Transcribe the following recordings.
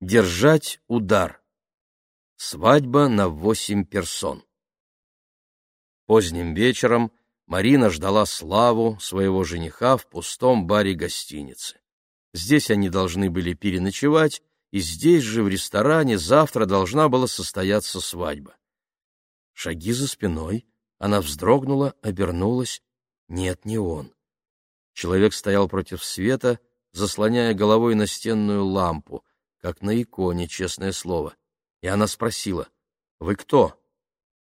Держать удар. Свадьба на восемь персон. Поздним вечером Марина ждала Славу, своего жениха, в пустом баре гостиницы. Здесь они должны были переночевать, и здесь же, в ресторане, завтра должна была состояться свадьба. Шаги за спиной, она вздрогнула, обернулась. Нет, не он. Человек стоял против света, заслоняя головой настенную лампу, как на иконе, честное слово. И она спросила, «Вы кто?»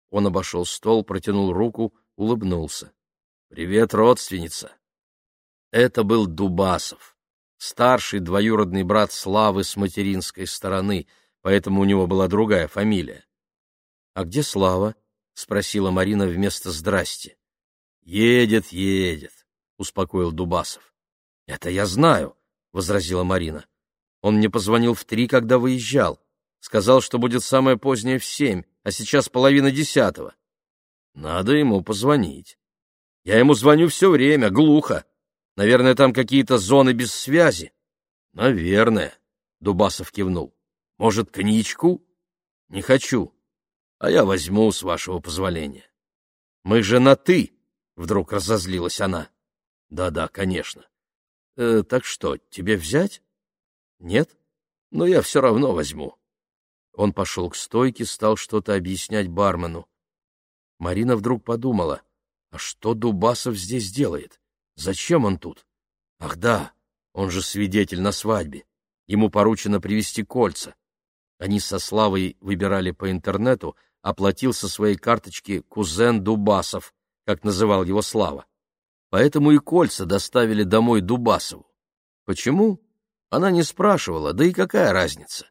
Он обошел стол, протянул руку, улыбнулся. «Привет, родственница!» Это был Дубасов, старший двоюродный брат Славы с материнской стороны, поэтому у него была другая фамилия. «А где Слава?» — спросила Марина вместо «здрасте». «Едет, едет», — успокоил Дубасов. «Это я знаю», — возразила Марина. «Он мне позвонил в три, когда выезжал. Сказал, что будет самое позднее в семь, а сейчас половина десятого. Надо ему позвонить. Я ему звоню все время, глухо. Наверное, там какие-то зоны без связи. Наверное, Дубасов кивнул. Может, коньячку? Не хочу. А я возьму, с вашего позволения. Мы же на «ты», — вдруг разозлилась она. Да-да, конечно. Э, так что, тебе взять? Нет? Но я все равно возьму. Он пошел к стойке, стал что-то объяснять бармену. Марина вдруг подумала, а что Дубасов здесь делает? Зачем он тут? Ах да, он же свидетель на свадьбе. Ему поручено привезти кольца. Они со Славой выбирали по интернету, оплатил со своей карточки кузен Дубасов, как называл его Слава. Поэтому и кольца доставили домой Дубасову. Почему? Она не спрашивала, да и какая разница?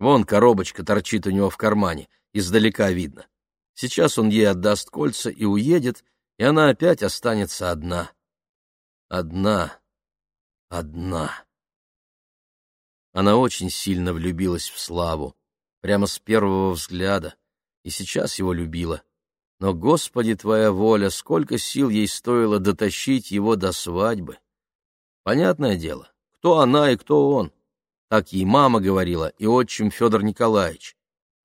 Вон коробочка торчит у него в кармане, издалека видно. Сейчас он ей отдаст кольца и уедет, и она опять останется одна. Одна. Одна. Она очень сильно влюбилась в Славу, прямо с первого взгляда, и сейчас его любила. Но, Господи, Твоя воля, сколько сил ей стоило дотащить его до свадьбы. Понятное дело, кто она и кто он. Так ей мама говорила, и отчим Федор Николаевич.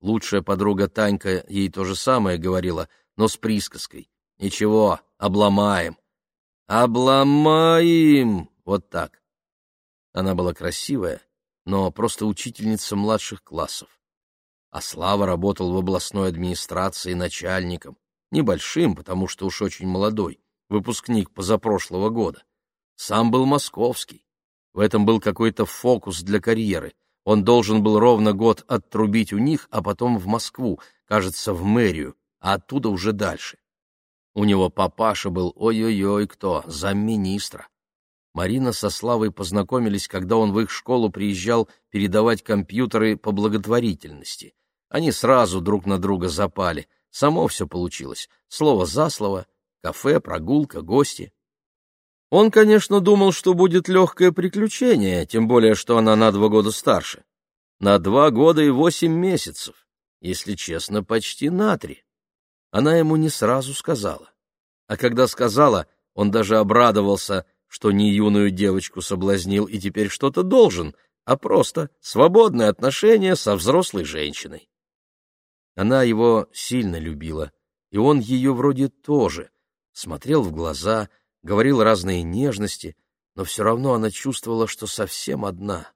Лучшая подруга Танька ей то же самое говорила, но с присказкой. Ничего, обломаем. Обломаем! Вот так. Она была красивая, но просто учительница младших классов. А Слава работал в областной администрации начальником, небольшим, потому что уж очень молодой, выпускник позапрошлого года. Сам был московский. В этом был какой-то фокус для карьеры. Он должен был ровно год оттрубить у них, а потом в Москву, кажется, в мэрию, а оттуда уже дальше. У него папаша был ой-ой-ой кто, замминистра. Марина со Славой познакомились, когда он в их школу приезжал передавать компьютеры по благотворительности. Они сразу друг на друга запали. Само все получилось. Слово за слово. Кафе, прогулка, гости. Он, конечно, думал, что будет легкое приключение, тем более, что она на два года старше. На два года и восемь месяцев. Если честно, почти на три. Она ему не сразу сказала. А когда сказала, он даже обрадовался, что не юную девочку соблазнил и теперь что-то должен, а просто свободное отношение со взрослой женщиной. Она его сильно любила, и он ее вроде тоже, смотрел в глаза — говорил разные нежности, но все равно она чувствовала, что совсем одна.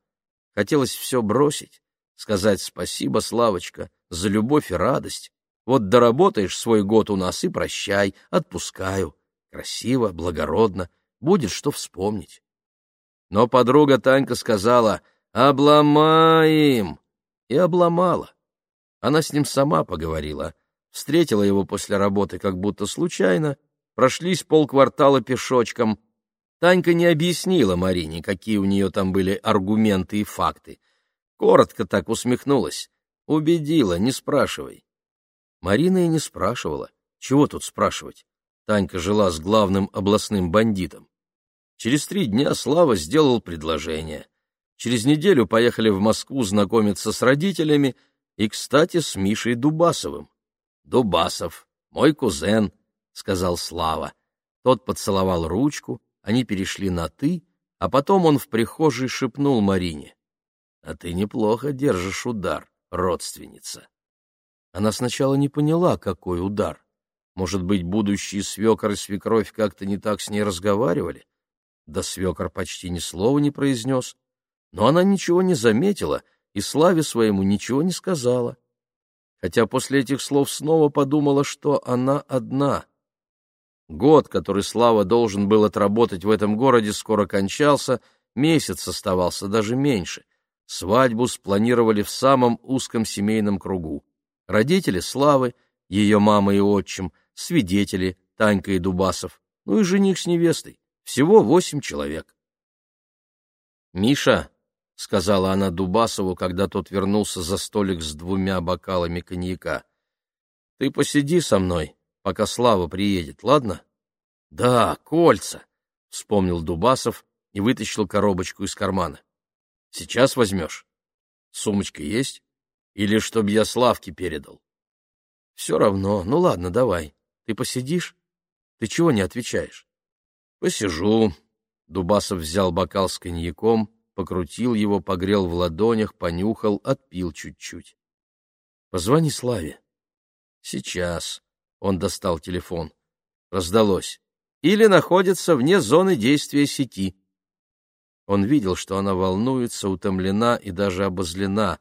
Хотелось все бросить, сказать спасибо, Славочка, за любовь и радость. Вот доработаешь свой год у нас и прощай, отпускаю. Красиво, благородно, будет что вспомнить. Но подруга Танька сказала «Обломаем!» и обломала. Она с ним сама поговорила, встретила его после работы как будто случайно прошлись полквартала пешочком. Танька не объяснила Марине, какие у нее там были аргументы и факты. Коротко так усмехнулась. Убедила, не спрашивай. Марина и не спрашивала. Чего тут спрашивать? Танька жила с главным областным бандитом. Через три дня Слава сделал предложение. Через неделю поехали в Москву знакомиться с родителями и, кстати, с Мишей Дубасовым. Дубасов, мой кузен, — сказал Слава. Тот поцеловал ручку, они перешли на «ты», а потом он в прихожей шепнул Марине. А ты неплохо держишь удар, родственница. Она сначала не поняла, какой удар. Может быть, будущие свекор и свекровь как-то не так с ней разговаривали? Да свекор почти ни слова не произнес. Но она ничего не заметила и Славе своему ничего не сказала. Хотя после этих слов снова подумала, что она одна. Год, который Слава должен был отработать в этом городе, скоро кончался, месяц оставался, даже меньше. Свадьбу спланировали в самом узком семейном кругу. Родители Славы, ее мама и отчим, свидетели Танька и Дубасов, ну и жених с невестой. Всего восемь человек. «Миша», — сказала она Дубасову, когда тот вернулся за столик с двумя бокалами коньяка, — «ты посиди со мной, пока Слава приедет, ладно?» «Да, кольца», — вспомнил Дубасов и вытащил коробочку из кармана. «Сейчас возьмешь? Сумочка есть? Или чтоб я Славке передал?» «Все равно. Ну ладно, давай. Ты посидишь? Ты чего не отвечаешь?» «Посижу». Дубасов взял бокал с коньяком, покрутил его, погрел в ладонях, понюхал, отпил чуть-чуть. «Позвони Славе». «Сейчас». Он достал телефон. Раздалось. «Или находится вне зоны действия сети». Он видел, что она волнуется, утомлена и даже обозлена.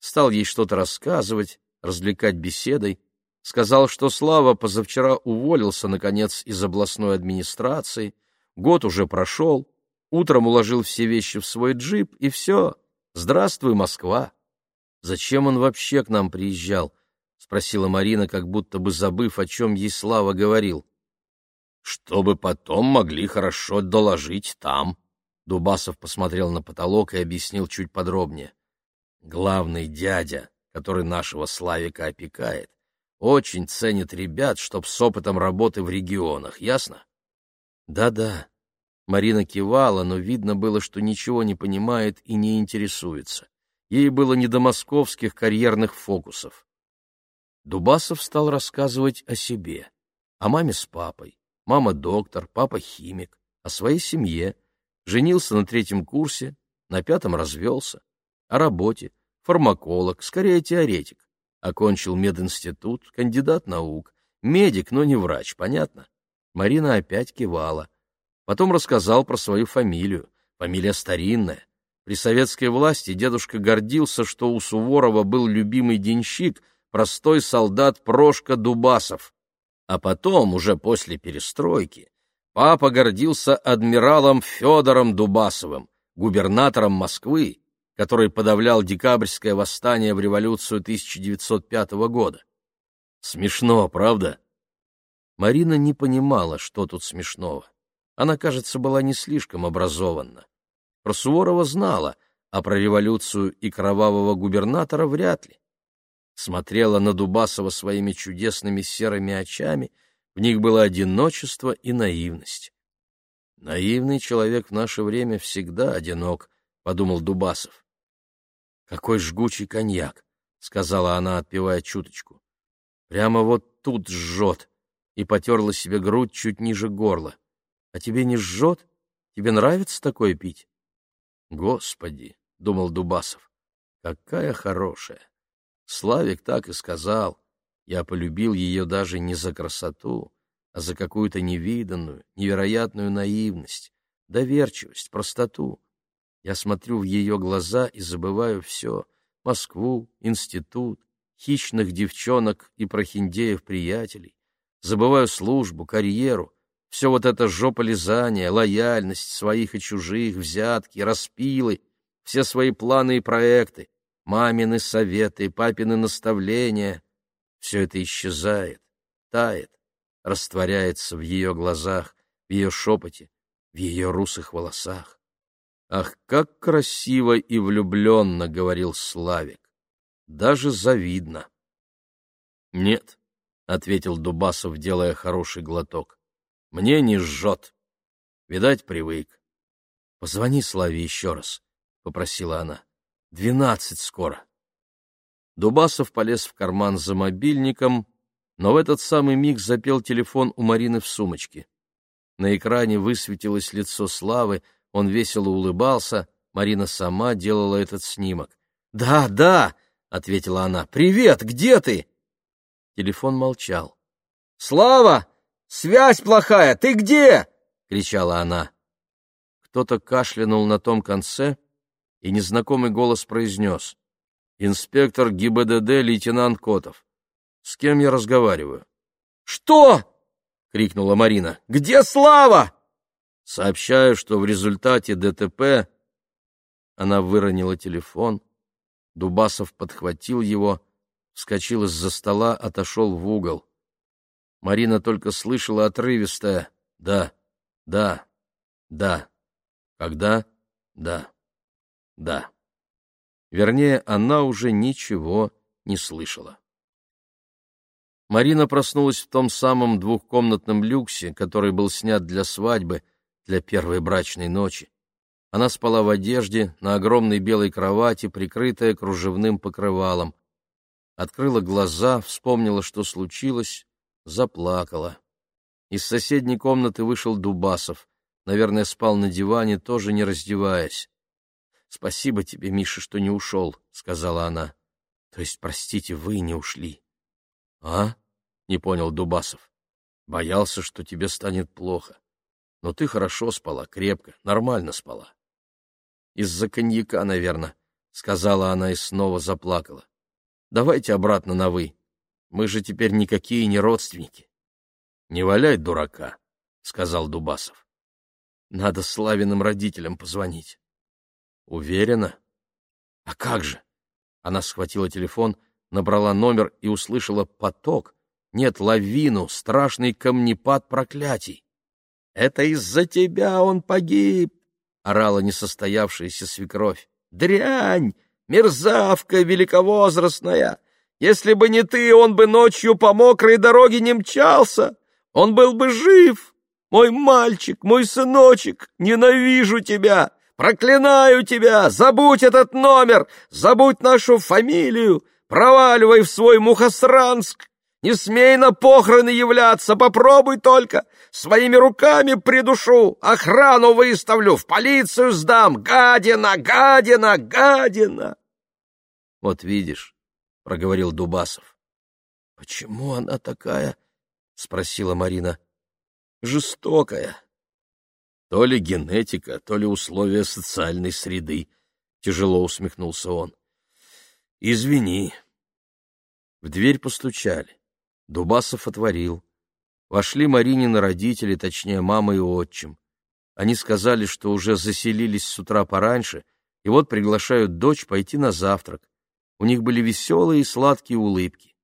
Стал ей что-то рассказывать, развлекать беседой, сказал, что Слава позавчера уволился, наконец, из областной администрации, год уже прошел, утром уложил все вещи в свой джип, и все, здравствуй, Москва. Зачем он вообще к нам приезжал? — спросила Марина, как будто бы забыв, о чем ей Слава говорил. — Чтобы потом могли хорошо доложить там. Дубасов посмотрел на потолок и объяснил чуть подробнее. — Главный дядя, который нашего Славика опекает, очень ценит ребят, чтоб с опытом работы в регионах, ясно? Да-да. Марина кивала, но видно было, что ничего не понимает и не интересуется. Ей было не до московских карьерных фокусов. Дубасов стал рассказывать о себе, о маме с папой. Мама доктор, папа химик, о своей семье. Женился на третьем курсе, на пятом развелся. О работе, фармаколог, скорее теоретик. Окончил мединститут, кандидат наук. Медик, но не врач, понятно? Марина опять кивала. Потом рассказал про свою фамилию. Фамилия старинная. При советской власти дедушка гордился, что у Суворова был любимый денщик, простой солдат Прошка Дубасов. А потом, уже после перестройки, папа гордился адмиралом Федором Дубасовым, губернатором Москвы, который подавлял декабрьское восстание в революцию 1905 года. Смешно, правда? Марина не понимала, что тут смешного. Она, кажется, была не слишком образованна. Про Суворова знала, а про революцию и кровавого губернатора вряд ли. Смотрела на Дубасова своими чудесными серыми очами, в них было одиночество и наивность. «Наивный человек в наше время всегда одинок», — подумал Дубасов. Какой жгучий коньяк, сказала она, отпивая чуточку. Прямо вот тут жжет. И потерла себе грудь чуть ниже горла. А тебе не жжет? Тебе нравится такое пить? Господи, думал Дубасов, какая хорошая. Славик так и сказал. Я полюбил ее даже не за красоту, а за какую-то невиданную, невероятную наивность, доверчивость, простоту. Я смотрю в ее глаза и забываю все — Москву, институт, хищных девчонок и прохиндеев-приятелей. Забываю службу, карьеру, все вот это жополизание, лояльность своих и чужих, взятки, распилы, все свои планы и проекты, мамины советы, папины наставления. Все это исчезает, тает, растворяется в ее глазах, в ее шепоте, в ее русых волосах. Ах, как красиво и влюбленно, — говорил Славик. Даже завидно. Нет, — ответил Дубасов, делая хороший глоток. Мне не жжет. Видать, привык. Позвони Славе еще раз, — попросила она. Двенадцать скоро. Дубасов полез в карман за мобильником, но в этот самый миг запел телефон у Марины в сумочке. На экране высветилось лицо Славы, он весело улыбался, Марина сама делала этот снимок. «Да, да!» — ответила она. «Привет! Где ты?» Телефон молчал. «Слава! Связь плохая! Ты где?» — кричала она. Кто-то кашлянул на том конце, и незнакомый голос произнес. «Инспектор ГИБДД лейтенант Котов. С кем я разговариваю?» «Что?» — крикнула Марина. «Где Слава?» Сообщаю, что в результате ДТП она выронила телефон. Дубасов подхватил его, вскочил из-за стола, отошел в угол. Марина только слышала отрывистое «да, да, да». Когда? Да. Да. Вернее, она уже ничего не слышала. Марина проснулась в том самом двухкомнатном люксе, который был снят для свадьбы, для первой брачной ночи. Она спала в одежде, на огромной белой кровати, прикрытая кружевным покрывалом. Открыла глаза, вспомнила, что случилось, заплакала. Из соседней комнаты вышел Дубасов. Наверное, спал на диване, тоже не раздеваясь. — Спасибо тебе, Миша, что не ушел, — сказала она. — То есть, простите, вы не ушли. — А? — не понял Дубасов. — Боялся, что тебе станет плохо. Но ты хорошо спала, крепко, нормально спала. — Из-за коньяка, наверное, — сказала она и снова заплакала. — Давайте обратно на «вы». Мы же теперь никакие не родственники. — Не валяй дурака, — сказал Дубасов. Надо Славиным родителям позвонить. Уверена? А как же? Она схватила телефон, набрала номер и услышала поток, нет, лавину, страшный камнепад проклятий. «Это из-за тебя он погиб!» — орала несостоявшаяся свекровь. «Дрянь! Мерзавка великовозрастная! Если бы не ты, он бы ночью по мокрой дороге не мчался! Он был бы жив!» Мой мальчик, мой сыночек, ненавижу тебя! Проклинаю тебя! Забудь этот номер! Забудь нашу фамилию! Проваливай в свой Мухосранск! Не смей на похороны являться, попробуй только! Своими руками придушу, охрану выставлю, в полицию сдам! Гадина, гадина, гадина!» «Вот видишь», — проговорил Дубасов. «Почему она такая?» — спросила Марина жестокая. То ли генетика, то ли условия социальной среды, — тяжело усмехнулся он. — Извини. В дверь постучали. Дубасов отворил. Вошли Маринины родители, точнее, мама и отчим. Они сказали, что уже заселились с утра пораньше, и вот приглашают дочь пойти на завтрак. У них были веселые и сладкие улыбки.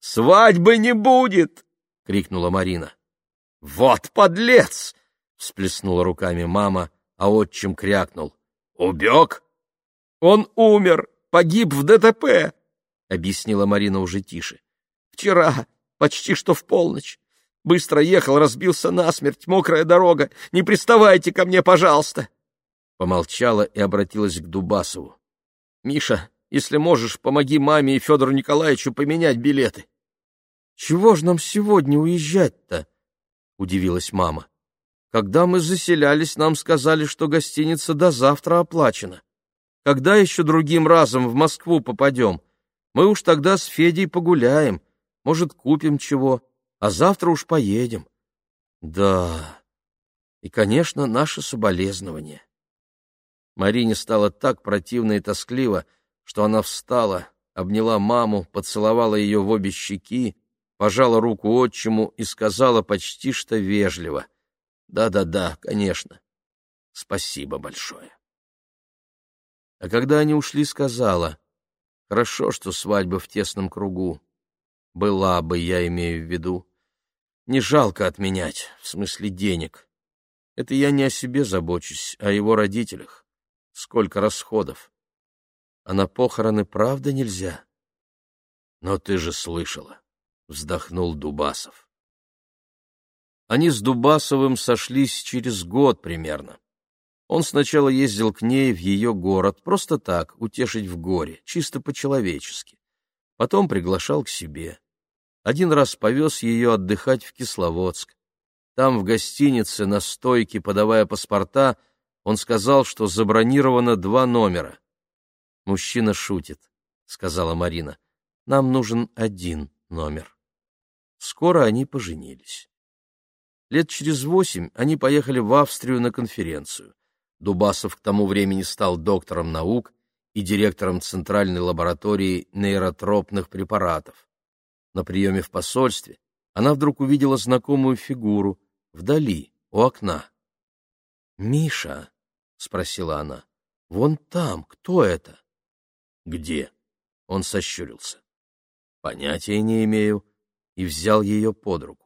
«Свадьбы не будет!» — крикнула Марина. «Вот подлец!» — всплеснула руками мама, а отчим крякнул. «Убег?» «Он умер, погиб в ДТП», — объяснила Марина уже тише. «Вчера, почти что в полночь. Быстро ехал, разбился насмерть, мокрая дорога. Не приставайте ко мне, пожалуйста!» Помолчала и обратилась к Дубасову. «Миша, если можешь, помоги маме и Федору Николаевичу поменять билеты». «Чего ж нам сегодня уезжать-то?» — удивилась мама. «Когда мы заселялись, нам сказали, что гостиница до завтра оплачена. Когда еще другим разом в Москву попадем? Мы уж тогда с Федей погуляем, может, купим чего, а завтра уж поедем». «Да, и, конечно, наше соболезнование». Марине стало так противно и тоскливо, что она встала, обняла маму, поцеловала ее в обе щеки, пожала руку отчиму и сказала почти что вежливо. «Да-да-да, конечно. Спасибо большое». А когда они ушли, сказала, «Хорошо, что свадьба в тесном кругу. Была бы, я имею в виду. Не жалко отменять, в смысле денег. Это я не о себе забочусь, а о его родителях. Сколько расходов. А на похороны правда нельзя? Но ты же слышала. — вздохнул Дубасов. Они с Дубасовым сошлись через год примерно. Он сначала ездил к ней в ее город, просто так, утешить в горе, чисто по-человечески. Потом приглашал к себе. Один раз повез ее отдыхать в Кисловодск. Там, в гостинице, на стойке, подавая паспорта, Он сказал, что забронировано два номера. «Мужчина шутит», — сказала Марина. «Нам нужен один номер». Скоро они поженились. Лет через восемь они поехали в Австрию на конференцию. Дубасов к тому времени стал доктором наук и директором Центральной лаборатории нейротропных препаратов. На приеме в посольстве она вдруг увидела знакомую фигуру вдали, у окна. «Миша», — спросила она, — «вон там, кто это?» «Где?» — он сощурился. «Понятия не имею», и взял ее под руку.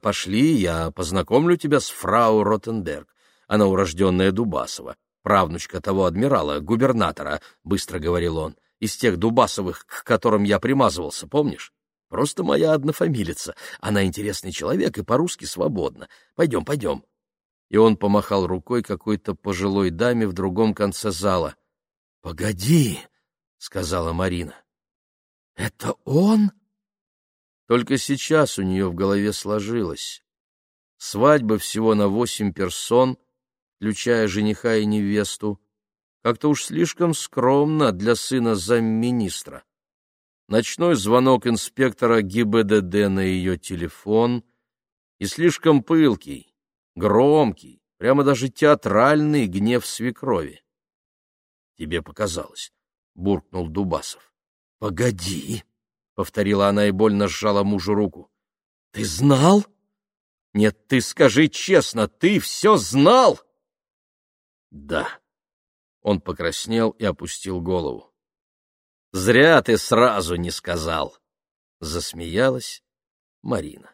«Пошли, я познакомлю тебя с фрау Ротенберг. Она урожденная Дубасова, правнучка того адмирала, губернатора», — быстро говорил он, — «из тех Дубасовых, к которым я примазывался, помнишь? Просто моя однофамилица. Она интересный человек и по-русски свободна. Пойдем, пойдем». И он помахал рукой какой-то пожилой даме в другом конце зала. «Погоди», — сказала Марина. «Это он?» Только сейчас у нее в голове сложилось. Свадьба всего на восемь персон, включая жениха и невесту, как-то уж слишком скромно для сына замминистра. Ночной звонок инспектора ГИБДД на ее телефон и слишком пылкий, громкий, прямо даже театральный гнев свекрови. — Тебе показалось, — буркнул Дубасов. — Погоди, — повторила она и больно сжала мужу руку. — Ты знал? Нет, ты скажи честно, ты все знал? — Да. Он покраснел и опустил голову. — Зря ты сразу не сказал, — засмеялась Марина.